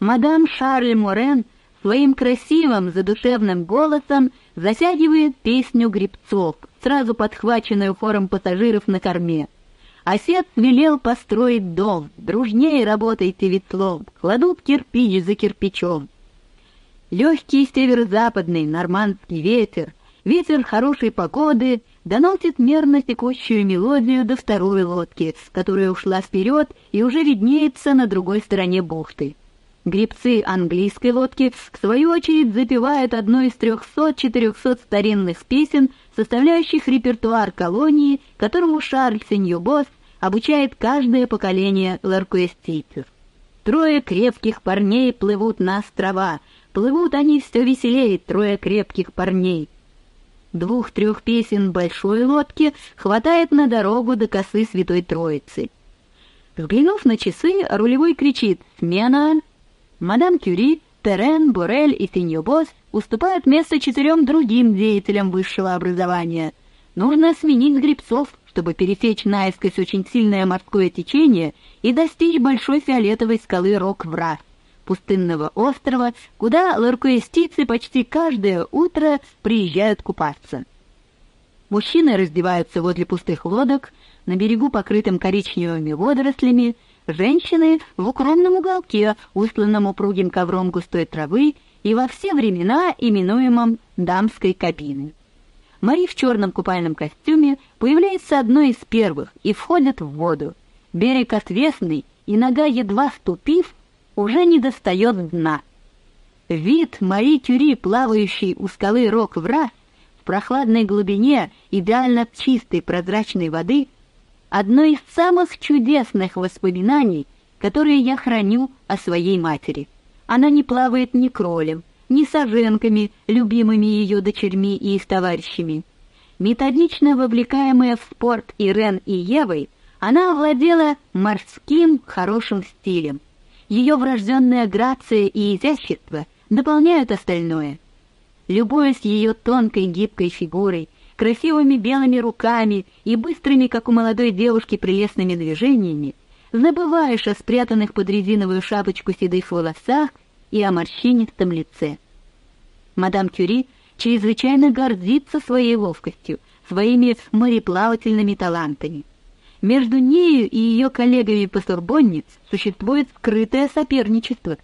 Мадам Шарль Морен своим красивым задушевным голосом затягивает песню гребцов, сразу подхваченную хором пассажиров на корме. Осет велел построить дом, дружнее работайте ветлом, кладут кирпич за кирпичом. Легкий северо-западный нормандский ветер, ветер хорошей погоды, доносит мерно текущую мелодию до второй лодки, которая ушла вперед и уже виднеется на другой стороне бухты. Гребцы английской лодки, в свою очередь, запевают одну из трехсот-четырехсот старинных песен, составляющих репертуар колонии, которому Шарль Сеньюбос обучает каждое поколение ларкуэстийцев. Трое крепких парней плывут на острова, плывут они все веселее, трое крепких парней. Двух-трех песен большой лодки хватает на дорогу до косы Святой Троицы. Взглянув на часы, рулевой кричит «Смена!» Мадам Кюри, Терен, Борель и Синьобос уступают место четырем другим деятелям высшего образования. Нужно сменить гребцов, чтобы пересечь наискось очень сильное морское течение и достичь большой фиолетовой скалы Рок-Вра, пустынного острова, куда ларкуэстийцы почти каждое утро приезжают купаться. Мужчины раздеваются возле пустых лодок, на берегу, покрытым коричневыми водорослями, женщины в укромном уголке, устланном упругим ковром густой травы и во все времена именуемом дамской кабиной. Мари в черном купальном костюме появляется одной из первых и входит в воду. Берег отвесный, и нога, едва ступив, уже не достает дна. Вид Мари Кюри, плавающей у скалы Рок-Вра, в прохладной глубине идеально чистой прозрачной воды — одно из самых чудесных воспоминаний, которые я храню о своей матери. Она не плавает ни кролем, ни саженками, любимыми ее дочерьми и их товарищами. Методично вовлекаемая в спорт Ирен и Евой, она овладела морским хорошим стилем. Ее врожденная грация и изящество дополняют остальное. Любуясь ее тонкой гибкой фигурой, красивыми белыми руками и быстрыми, как у молодой девушки, прелестными движениями, забываешь о спрятанных под резиновую шапочку седых волосах и о морщинистом лице. Мадам Кюри чрезвычайно гордится своей ловкостью, своими мореплавательными талантами. Между нею и ее коллегами по Сорбонне существует скрытое соперничество.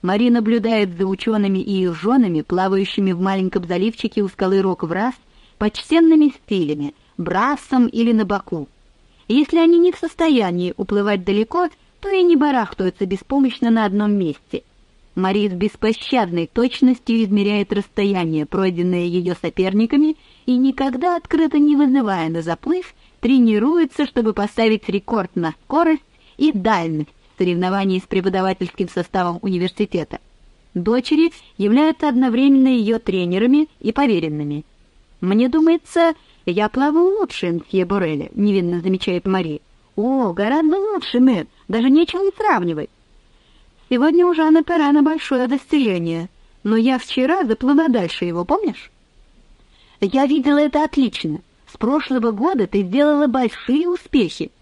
Мари наблюдает за учеными и их женами, плавающими в маленьком заливчике у скалы Рок-Врас, почтенными стилями, брассом или на боку. Если они не в состоянии уплывать далеко, то и не барахтаются беспомощно на одном месте. Мари беспощадной точностью измеряет расстояние, пройденное ее соперниками, и никогда открыто не вызывая на заплыв, тренируется, чтобы поставить рекорд на скорость и дальность в соревновании с преподавательским составом университета. Дочери являются одновременно ее тренерами и поверенными – «Мне думается, я плаваю лучше, мсье Борелли», — невинно замечает Мари. «О, гораздо лучше, Мэтт, даже нечего и сравнивать». «Сегодня у Жанна Перана большое достижение, но я вчера заплыла дальше его, помнишь?» «Я видела это отлично. С прошлого года ты сделала большие успехи».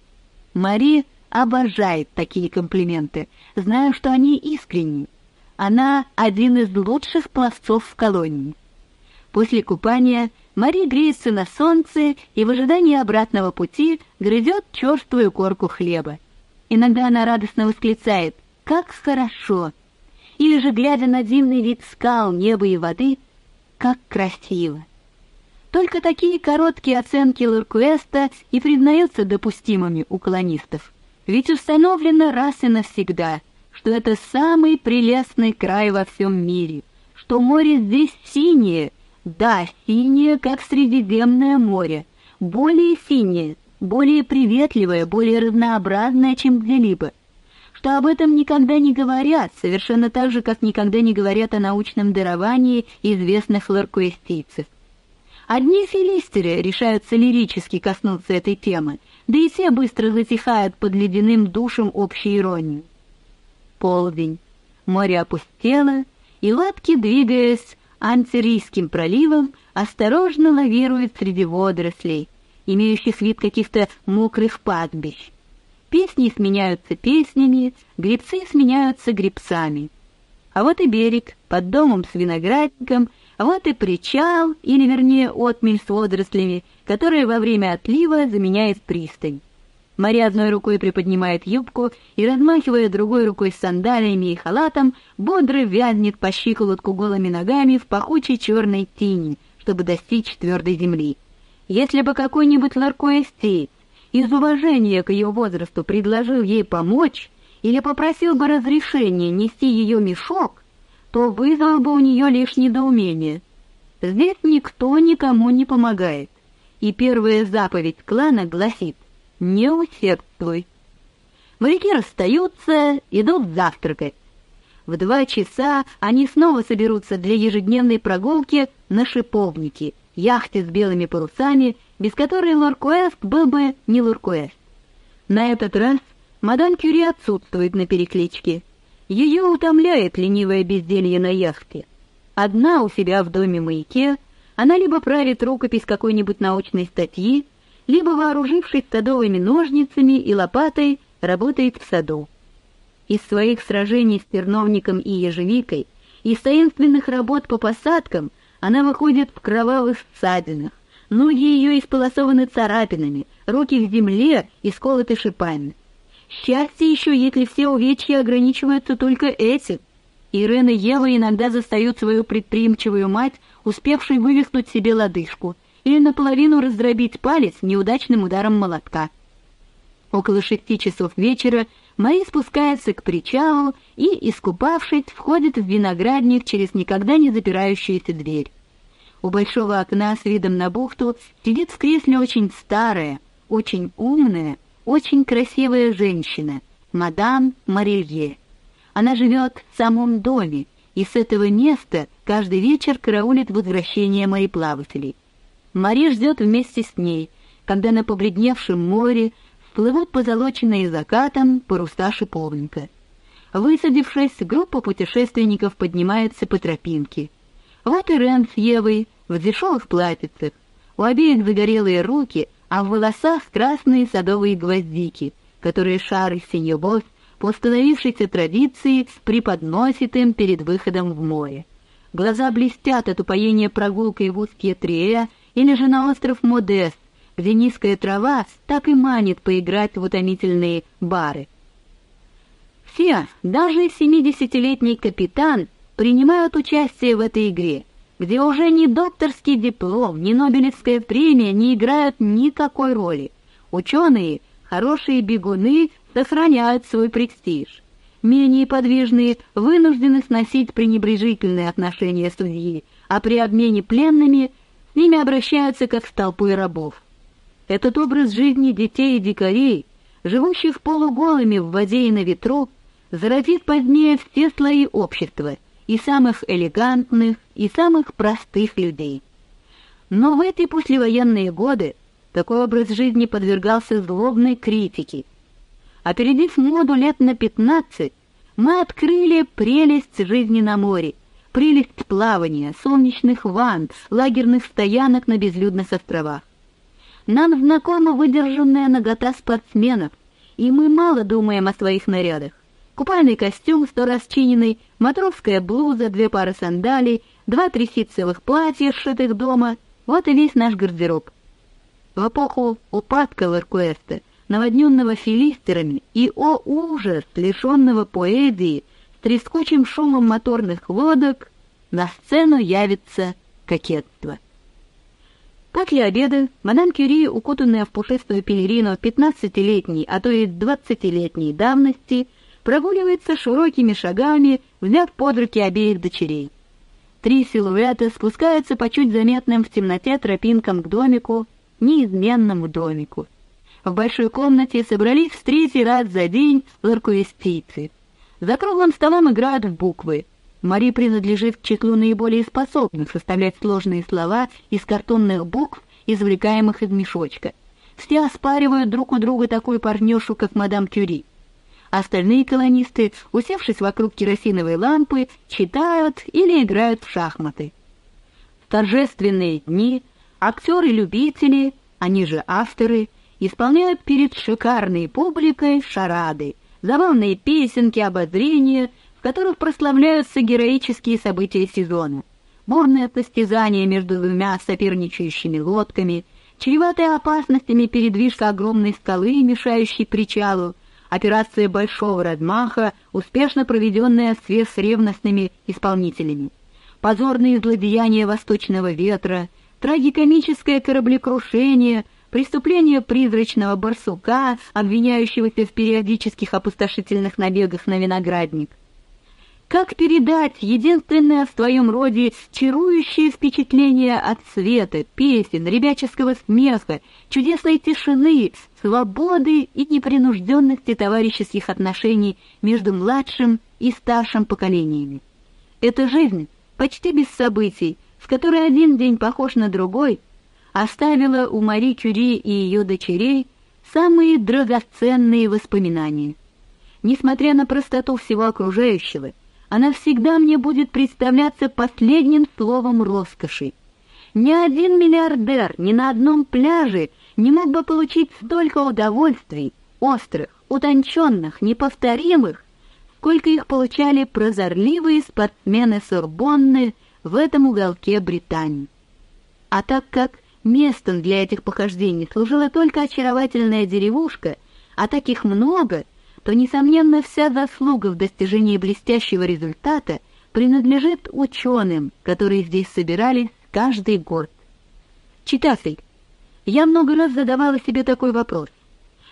Мари обожает такие комплименты, знаю, что они искренни. Она один из лучших пловцов в колонии. После купания Мари греется на солнце и в ожидании обратного пути грызет черствую корку хлеба. Иногда она радостно восклицает «Как хорошо!» Или же, глядя на дивный вид скал, неба и воды, «Как красиво!» Только такие короткие оценки Луркуэста и признаются допустимыми у колонистов. Ведь установлено раз и навсегда, что это самый прелестный край во всем мире, что море здесь синее, да, синее, как Средиземное море, более синее, более приветливое, более разнообразное, чем где-либо. Что об этом никогда не говорят, совершенно так же, как никогда не говорят о научном даровании известных ларкуэстийцев. Одни филистеры решаются лирически коснуться этой темы, да и все быстро затихают под ледяным душем общей иронии. Полдень. Море опустело, и лодки, двигаясь Антирийским проливом осторожно лавирует среди водорослей, имеющих вид каких-то мокрых пастбищ. Песни сменяются песнями, гребцы сменяются гребцами. А вот и берег, под домом с виноградником, а вот и причал, или вернее отмель с водорослями, которая во время отлива заменяет пристань. Мария одной рукой приподнимает юбку и, размахивая другой рукой с сандалиями и халатом, бодро вязнет по щиколотку голыми ногами в пахучей черной тени, чтобы достичь твердой земли. Если бы какой-нибудь ларкоэстей из уважения к ее возрасту предложил ей помочь или попросил бы разрешения нести ее мешок, то вызвал бы у нее лишь недоумение. Здесь никто никому не помогает, и первая заповедь клана гласит «Не усердствуй». Моряки расстаются, идут завтракать. В два часа они снова соберутся для ежедневной прогулки на шиповнике, яхте с белыми парусами, без которой Лоркуэст был бы не Лоркуэст. На этот раз мадам Кюри отсутствует на перекличке — ее утомляет ленивое безделье на яхте. Одна у себя в доме-маяке, она либо правит рукопись какой-нибудь научной статьи, либо, вооружившись садовыми ножницами и лопатой, работает в саду. Из своих сражений с терновником и ежевикой, из таинственных работ по посадкам она выходит в кровавых ссадинах, ноги ее исполосованы царапинами, руки в земле и сколоты шипами. Счастье еще, если все увечья ограничиваются только этим. Ирена Ева иногда застают свою предприимчивую мать, успевшей вывихнуть себе лодыжку, или наполовину раздробить палец неудачным ударом молотка. Около шести часов вечера Мари спускается к причалу и, искупавшись, входит в виноградник через никогда не запирающуюся дверь. У большого окна с видом на бухту сидит в кресле очень старая, очень умная, очень красивая женщина, мадам Марилье. Она живет в самом доме, и с этого места каждый вечер караулит возвращение мореплавателей. Мари ждет вместе с ней, когда на побледневшем море всплывут позолоченные закатом паруса шиповника. Высадившись, группа путешественников поднимается по тропинке. Вот и Рен с Евой в дешевых платьицах. У обеих загорелые руки, а в волосах красные садовые гвоздики, которые Шарль Синьобос по установившейся традиции преподносит им перед выходом в море. Глаза блестят от упоения прогулкой в узкие Трия или же на остров Модест, где низкая трава так и манит поиграть в утомительные бары. Все, даже семидесятилетний капитан, принимают участие в этой игре — где уже ни докторский диплом, ни Нобелевская премия не играют никакой роли. Ученые, хорошие бегуны, сохраняют свой престиж. Менее подвижные вынуждены сносить пренебрежительные отношения судьи, а при обмене пленными ними обращаются как с толпой рабов. Этот образ жизни детей и дикарей, живущих полуголыми в воде и на ветру, заразит позднее все слои общества — и самых элегантных, и самых простых людей. Но в эти послевоенные годы такой образ жизни подвергался злобной критике. Опередив моду лет на пятнадцать, мы открыли прелесть жизни на море, прелесть плавания, солнечных ванн, лагерных стоянок на безлюдных островах. Нам знакома выдержанная нагота спортсменов, и мы мало думаем о своих нарядах купальный костюм сто раз чиненный, матросская блуза, две пары сандалий, два-три ситцевых платья, сшитых дома. Вот и весь наш гардероб. В эпоху упадка Ларкуэста, наводненного филистерами и, о ужас, лишенного поэзии, трескучим шумом моторных лодок, на сцену явится кокетство. После обеда мадам Кюри, укутанная в пушистую пелерину пятнадцатилетней, а то и двадцатилетней давности, прогуливается широкими шагами, взяв под руки обеих дочерей. Три силуэта спускаются по чуть заметным в темноте тропинкам к домику, неизменному домику. В большой комнате собрались в третий раз за день ларкуэстийцы. За круглым столом играют в буквы. Мари принадлежит к числу наиболее способных составлять сложные слова из картонных букв, извлекаемых из мешочка. Все оспаривают друг у друга такую парнёшу, как мадам Кюри. Остальные колонисты, усевшись вокруг керосиновой лампы, читают или играют в шахматы. В торжественные дни актеры-любители, они же авторы, исполняют перед шикарной публикой шарады, забавные песенки, ободрения, в которых прославляются героические события сезона. Бурное состязание между двумя соперничающими лодками, чреватая опасностями передвижка огромной скалы, мешающей причалу, операция большого размаха, успешно проведенная с ревностными исполнителями, позорные злодеяния восточного ветра, трагикомическое кораблекрушение, преступление призрачного барсука, обвиняющегося в периодических опустошительных набегах на виноградник — как передать единственное в своем роде чарующее впечатление от света, песен, ребяческого смеха, чудесной тишины, свободы и непринужденности товарищеских отношений между младшим и старшим поколениями? Эта жизнь, почти без событий, в которой один день похож на другой, оставила у Мари Кюри и ее дочерей самые драгоценные воспоминания. Несмотря на простоту всего окружающего, она всегда мне будет представляться последним словом роскоши. Ни один миллиардер ни на одном пляже не мог бы получить столько удовольствий, острых, утонченных, неповторимых, сколько их получали прозорливые спортсмены Сорбонны в этом уголке Британии. А так как местом для этих похождений служила только очаровательная деревушка, а таких много — то, несомненно, вся заслуга в достижении блестящего результата принадлежит ученым, которые здесь собирались каждый год. Читатель, я много раз задавала себе такой вопрос.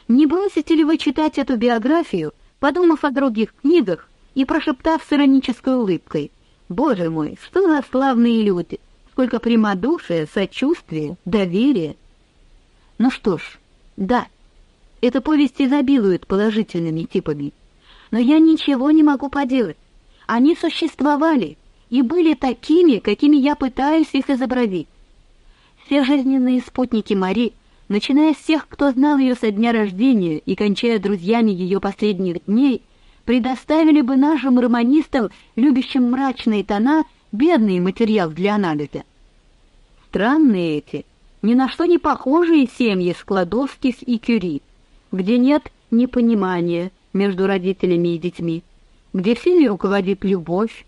Не бросите ли вы читать эту биографию, подумав о других книгах и прошептав с иронической улыбкой, «Боже мой, что за славные люди! Сколько прямодушия, сочувствия, доверия!» Ну что ж, да, эта повесть изобилует положительными типами. Но я ничего не могу поделать. Они существовали и были такими, какими я пытаюсь их изобразить. Все жизненные спутники Мари, начиная с тех, кто знал ее со дня рождения и кончая друзьями ее последних дней, предоставили бы нашим романистам, любящим мрачные тона, бедный материал для анализа. Странные эти, ни на что не похожие семьи Складовских и Кюри — где нет непонимания между родителями и детьми, где всеми руководит любовь,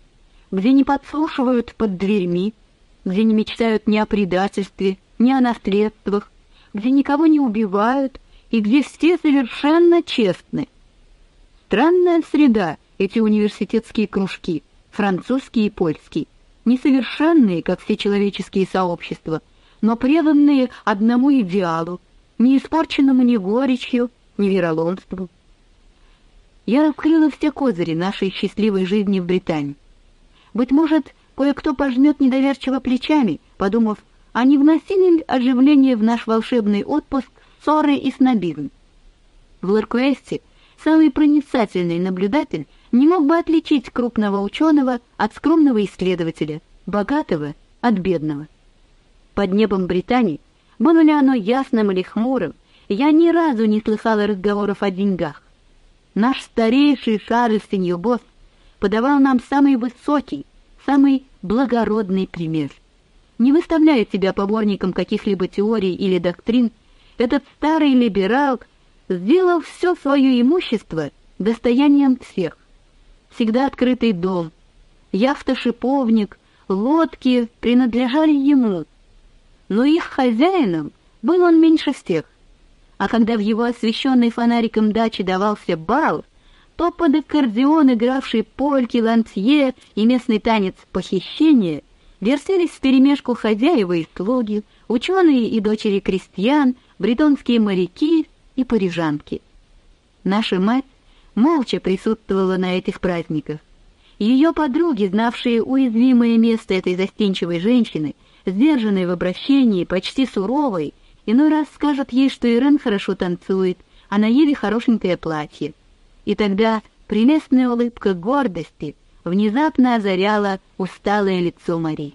где не подслушивают под дверьми, где не мечтают ни о предательстве, ни о наследствах, где никого не убивают и где все совершенно честны. Странная среда эти университетские кружки, французский и польский, несовершенные, как все человеческие сообщества, но преданные одному идеалу, не испорченному ни горечью, ни вероломством. Я раскрыла все козыри нашей счастливой жизни в Британии. Быть может, кое-кто пожмет недоверчиво плечами, подумав, а не вносили ли оживление в наш волшебный отпуск ссоры и снобизм? В Ларкуэсте самый проницательный наблюдатель не мог бы отличить крупного ученого от скромного исследователя, богатого от бедного. Под небом Британии, было ли оно ясным или хмурым, я ни разу не слыхала разговоров о деньгах. Наш старейший Шарль Сеньюбос подавал нам самый высокий, самый благородный пример. Не выставляя себя поборником каких-либо теорий или доктрин, этот старый либерал сделал все свое имущество достоянием всех. Всегда открытый дом, яхта-шиповник, лодки принадлежали ему, но их хозяином был он меньше всех а когда в его освещенной фонариком даче давался бал, то под аккордеон, игравший польки, лантье и местный танец похищения, вертелись вперемешку хозяева и слуги, ученые и дочери крестьян, бретонские моряки и парижанки. Наша мать молча присутствовала на этих праздниках. Ее подруги, знавшие уязвимое место этой застенчивой женщины, сдержанной в обращении, почти суровой, Иной раз скажет ей, что Ирен хорошо танцует, а на Еве хорошенькое платье. И тогда прелестная улыбка гордости внезапно озаряла усталое лицо Мари.